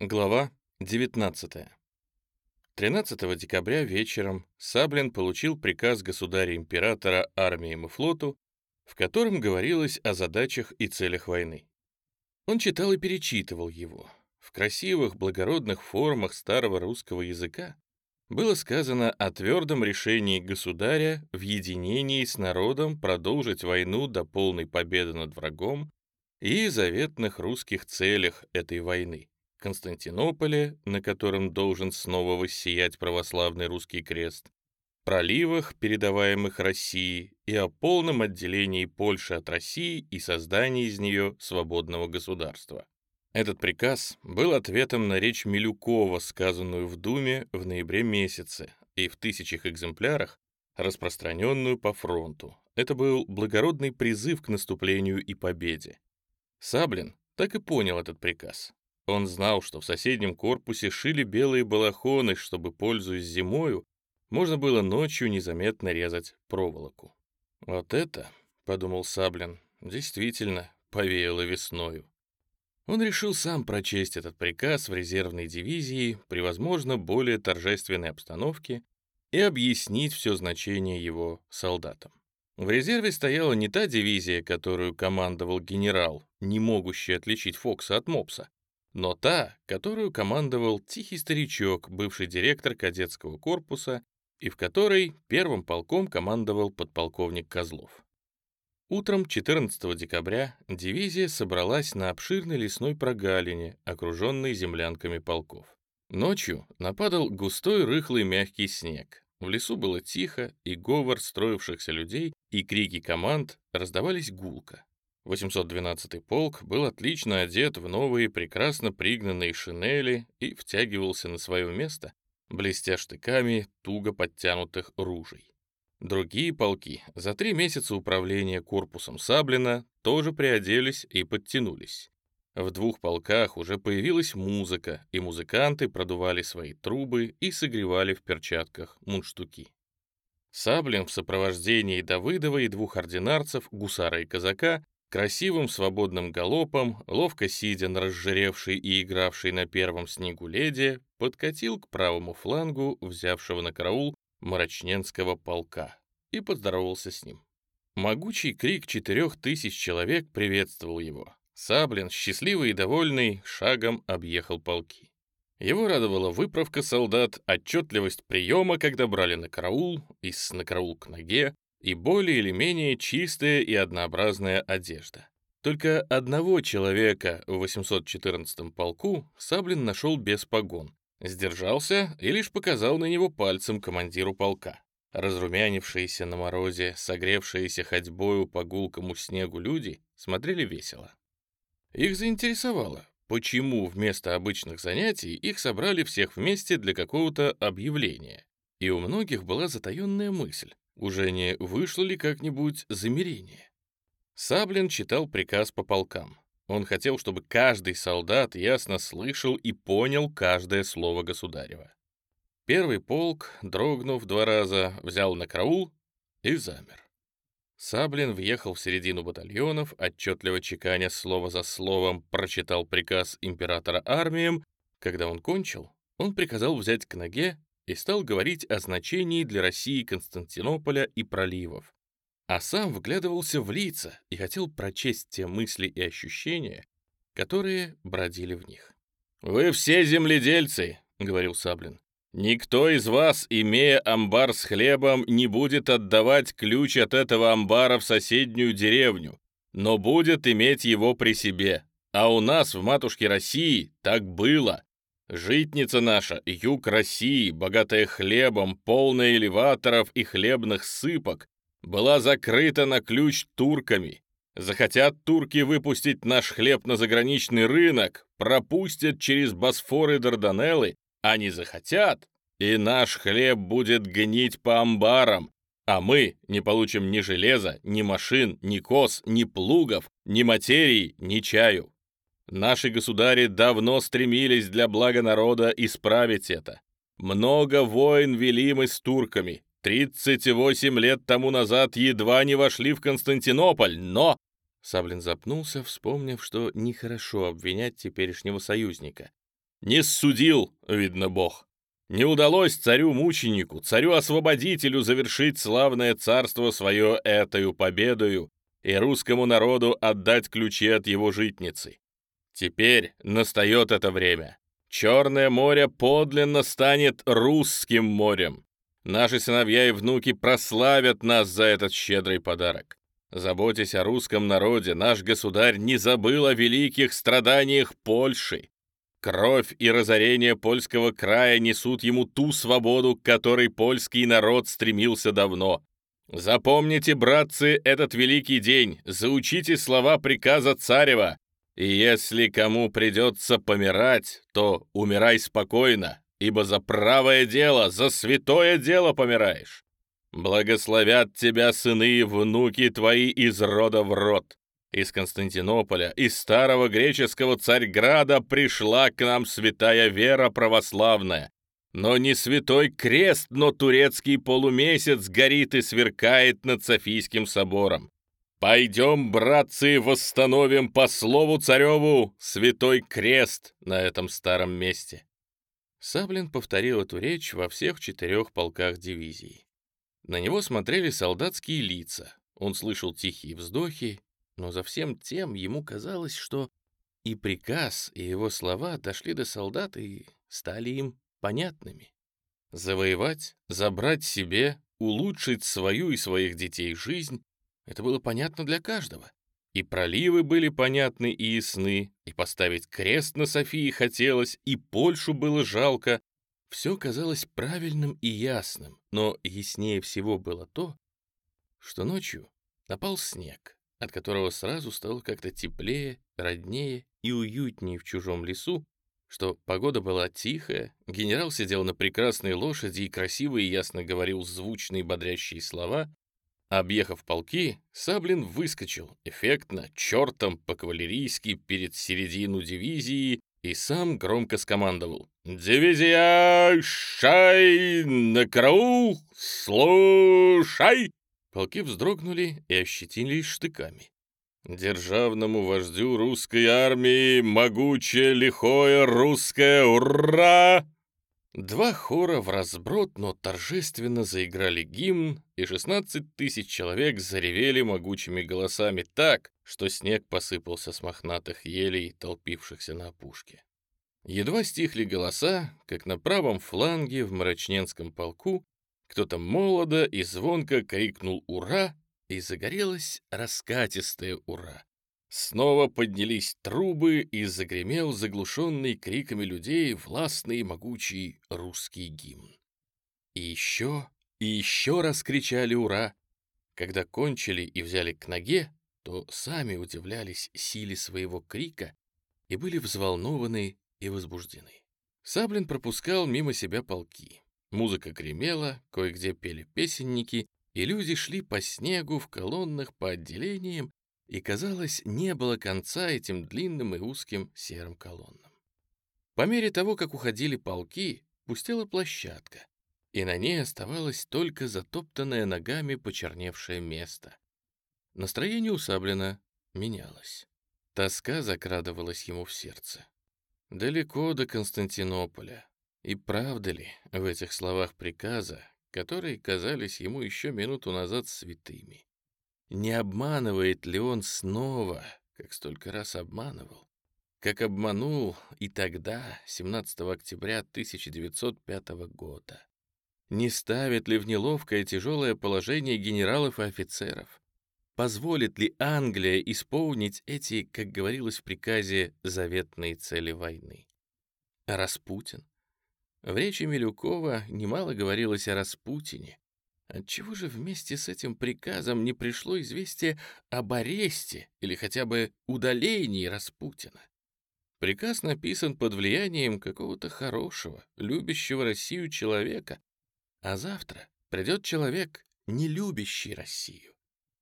Глава 19. 13 декабря вечером Саблин получил приказ государя-императора армиям и флоту, в котором говорилось о задачах и целях войны. Он читал и перечитывал его. В красивых, благородных формах старого русского языка было сказано о твердом решении государя в единении с народом продолжить войну до полной победы над врагом и заветных русских целях этой войны Константинополе, на котором должен снова воссиять православный русский крест, проливах, передаваемых России, и о полном отделении Польши от России и создании из нее свободного государства. Этот приказ был ответом на речь Милюкова, сказанную в Думе в ноябре месяце, и в тысячах экземплярах, распространенную по фронту. Это был благородный призыв к наступлению и победе. Саблин так и понял этот приказ. Он знал, что в соседнем корпусе шили белые балахоны, чтобы, пользуясь зимою, можно было ночью незаметно резать проволоку. «Вот это, — подумал Саблин, — действительно повеяло весною». Он решил сам прочесть этот приказ в резервной дивизии при, возможно, более торжественной обстановке и объяснить все значение его солдатам. В резерве стояла не та дивизия, которую командовал генерал, не могущий отличить Фокса от Мопса, но та, которую командовал тихий старичок, бывший директор кадетского корпуса, и в которой первым полком командовал подполковник Козлов. Утром 14 декабря дивизия собралась на обширной лесной прогалине, окруженной землянками полков. Ночью нападал густой рыхлый мягкий снег. В лесу было тихо, и говор строившихся людей и крики команд раздавались гулко. 812-й полк был отлично одет в новые прекрасно пригнанные шинели и втягивался на свое место, блестя штыками туго подтянутых ружей. Другие полки за три месяца управления корпусом Саблина тоже приоделись и подтянулись. В двух полках уже появилась музыка, и музыканты продували свои трубы и согревали в перчатках мундштуки. Саблин в сопровождении Давыдова и двух ординарцев, гусара и казака, Красивым свободным галопом, ловко сидя на разжиревшей и игравшей на первом снегу леди, подкатил к правому флангу взявшего на караул Мрачненского полка и поздоровался с ним. Могучий крик четырех тысяч человек приветствовал его. Саблин, счастливый и довольный, шагом объехал полки. Его радовала выправка солдат, отчетливость приема, когда брали на караул, из на караул к ноге, и более или менее чистая и однообразная одежда. Только одного человека в 814-м полку Саблин нашел без погон, сдержался и лишь показал на него пальцем командиру полка. Разрумянившиеся на морозе, согревшиеся ходьбою по гулкому снегу люди смотрели весело. Их заинтересовало, почему вместо обычных занятий их собрали всех вместе для какого-то объявления. И у многих была затаенная мысль, уже не вышло ли как-нибудь замерение? Саблин читал приказ по полкам. Он хотел, чтобы каждый солдат ясно слышал и понял каждое слово государева. Первый полк, дрогнув два раза, взял на караул и замер. Саблин въехал в середину батальонов, отчетливо чеканя слово за словом, прочитал приказ императора армиям. Когда он кончил, он приказал взять к ноге и стал говорить о значении для России Константинополя и проливов. А сам вглядывался в лица и хотел прочесть те мысли и ощущения, которые бродили в них. «Вы все земледельцы», — говорил Саблин. «Никто из вас, имея амбар с хлебом, не будет отдавать ключ от этого амбара в соседнюю деревню, но будет иметь его при себе. А у нас в матушке России так было. Житница наша, юг России, богатая хлебом, полная элеваторов и хлебных сыпок, была закрыта на ключ турками. Захотят турки выпустить наш хлеб на заграничный рынок, пропустят через Босфор и Дарданеллы, а не захотят, и наш хлеб будет гнить по амбарам, а мы не получим ни железа, ни машин, ни коз, ни плугов, ни материи, ни чаю. Наши государи давно стремились для блага народа исправить это. Много войн вели мы с турками. 38 лет тому назад едва не вошли в Константинополь, но...» Саблин запнулся, вспомнив, что нехорошо обвинять теперешнего союзника. Не судил, видно бог. Не удалось царю-мученику, царю-освободителю завершить славное царство свое этою победою и русскому народу отдать ключи от его житницы. Теперь настает это время. Черное море подлинно станет русским морем. Наши сыновья и внуки прославят нас за этот щедрый подарок. Заботясь о русском народе, наш государь не забыл о великих страданиях Польши. Кровь и разорение польского края несут ему ту свободу, к которой польский народ стремился давно. Запомните, братцы, этот великий день, заучите слова приказа царева, и если кому придется помирать, то умирай спокойно, ибо за правое дело, за святое дело помираешь. Благословят тебя сыны и внуки твои из рода в род. Из Константинополя, из старого греческого Царьграда пришла к нам святая вера православная. Но не святой крест, но турецкий полумесяц горит и сверкает над Софийским собором. Пойдем, братцы, восстановим по слову цареву святой крест на этом старом месте. Саблин повторил эту речь во всех четырех полках дивизии. На него смотрели солдатские лица. Он слышал тихие вздохи, но за всем тем ему казалось, что и приказ, и его слова дошли до солдат и стали им понятными. Завоевать, забрать себе, улучшить свою и своих детей жизнь это было понятно для каждого. И проливы были понятны и ясны, и поставить крест на Софии хотелось, и Польшу было жалко. Все казалось правильным и ясным, но яснее всего было то, что ночью напал снег, от которого сразу стало как-то теплее, роднее и уютнее в чужом лесу, что погода была тихая, генерал сидел на прекрасной лошади и красиво и ясно говорил звучные бодрящие слова, Объехав полки, Саблин выскочил, эффектно, чертом по-кавалерийски перед середину дивизии и сам громко скомандовал. «Дивизия, шай, на караул, слушай!» Полки вздрогнули и ощетинились штыками. Державному вождю русской армии могучее, лихое русское «Ура!» Два хора в разброд, но торжественно заиграли гимн, и 16 тысяч человек заревели могучими голосами так, что снег посыпался с мохнатых елей, толпившихся на опушке. Едва стихли голоса, как на правом фланге в Мрачненском полку кто-то молодо и звонко крикнул «Ура!» и загорелось раскатистое «Ура!». Снова поднялись трубы и загремел заглушенный криками людей властный могучий русский гимн. И еще, и еще раз кричали «Ура!». Когда кончили и взяли к ноге, то сами удивлялись силе своего крика и были взволнованы и возбуждены. Саблин пропускал мимо себя полки. Музыка гремела, кое-где пели песенники, и люди шли по снегу в колоннах по отделениям и, казалось, не было конца этим длинным и узким серым колоннам. По мере того, как уходили полки, пустела площадка, и на ней оставалось только затоптанное ногами почерневшее место. Настроение у Саблина менялось. Тоска закрадывалась ему в сердце. Далеко до Константинополя. И правда ли в этих словах приказа, которые казались ему еще минуту назад святыми? Не обманывает ли он снова, как столько раз обманывал? Как обманул и тогда, 17 октября 1905 года. Не ставит ли в неловкое тяжелое положение генералов и офицеров? Позволит ли Англия исполнить эти, как говорилось в приказе, заветные цели войны? Распутин? В речи Милюкова немало говорилось о Распутине, Отчего же вместе с этим приказом не пришло известие об аресте или хотя бы удалении Распутина? Приказ написан под влиянием какого-то хорошего, любящего Россию человека, а завтра придет человек, не любящий Россию,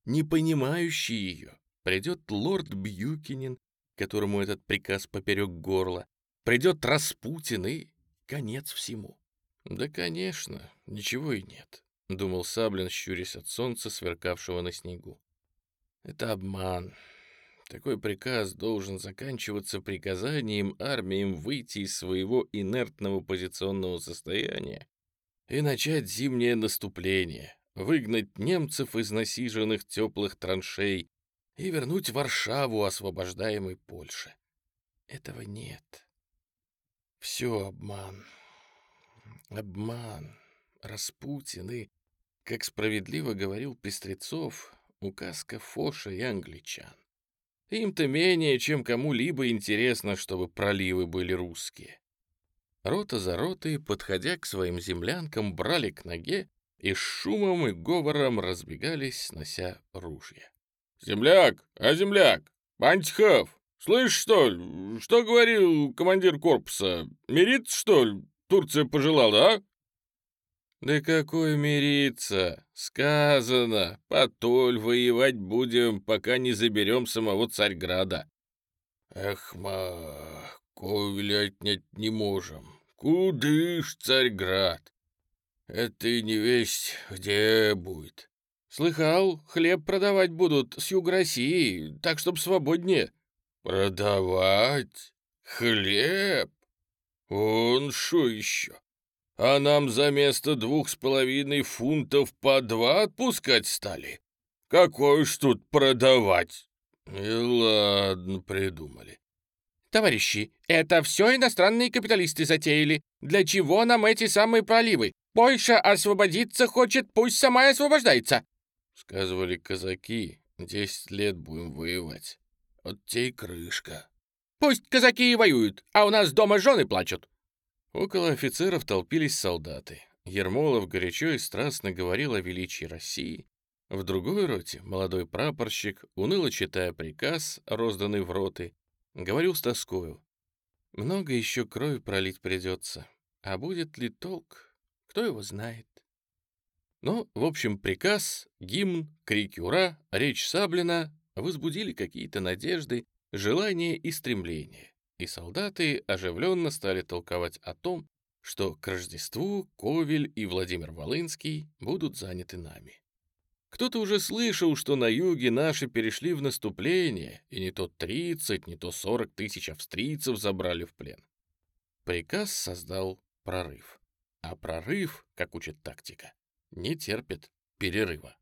не понимающий ее. Придет лорд Бьюкинин, которому этот приказ поперек горла, придет Распутин и конец всему. Да, конечно, ничего и нет. — думал Саблин, щурясь от солнца, сверкавшего на снегу. «Это обман. Такой приказ должен заканчиваться приказанием армиям выйти из своего инертного позиционного состояния и начать зимнее наступление, выгнать немцев из насиженных теплых траншей и вернуть Варшаву освобождаемой Польше. Этого нет. Все обман. Обман. Распутин и, как справедливо говорил Пестрецов, указка Фоша и англичан. Им-то менее, чем кому-либо интересно, чтобы проливы были русские. Рота за ротой, подходя к своим землянкам, брали к ноге и с шумом и говором разбегались, снося ружья. «Земляк! А земляк! Пантихов! Слышь, что ли? Что говорил командир корпуса? Мириться, что ли, Турция пожелала, а?» «Да какой мириться? Сказано, потоль воевать будем, пока не заберем самого Царьграда». «Эх, ма, Ковеля отнять не можем. Кудыш, Царьград? Это и не весть, где будет». «Слыхал, хлеб продавать будут с юга России, так чтоб свободнее». «Продавать? Хлеб? Он шо еще? А нам за место двух с половиной фунтов по два отпускать стали? Какой ж тут продавать? И ладно, придумали. Товарищи, это все иностранные капиталисты затеяли. Для чего нам эти самые проливы? Польша освободиться хочет, пусть сама и освобождается. Сказывали казаки, десять лет будем воевать. Вот те и крышка. Пусть казаки и воюют, а у нас дома жены плачут. Около офицеров толпились солдаты. Ермолов горячо и страстно говорил о величии России. В другой роте молодой прапорщик, уныло читая приказ, розданный в роты, говорил с тоскою. «Много еще крови пролить придется. А будет ли толк, кто его знает?» Но, в общем, приказ, гимн, крики «Ура!», речь Саблина возбудили какие-то надежды, желания и стремления и солдаты оживленно стали толковать о том, что к Рождеству Ковель и Владимир Волынский будут заняты нами. Кто-то уже слышал, что на юге наши перешли в наступление, и не то 30, не то 40 тысяч австрийцев забрали в плен. Приказ создал прорыв. А прорыв, как учит тактика, не терпит перерыва.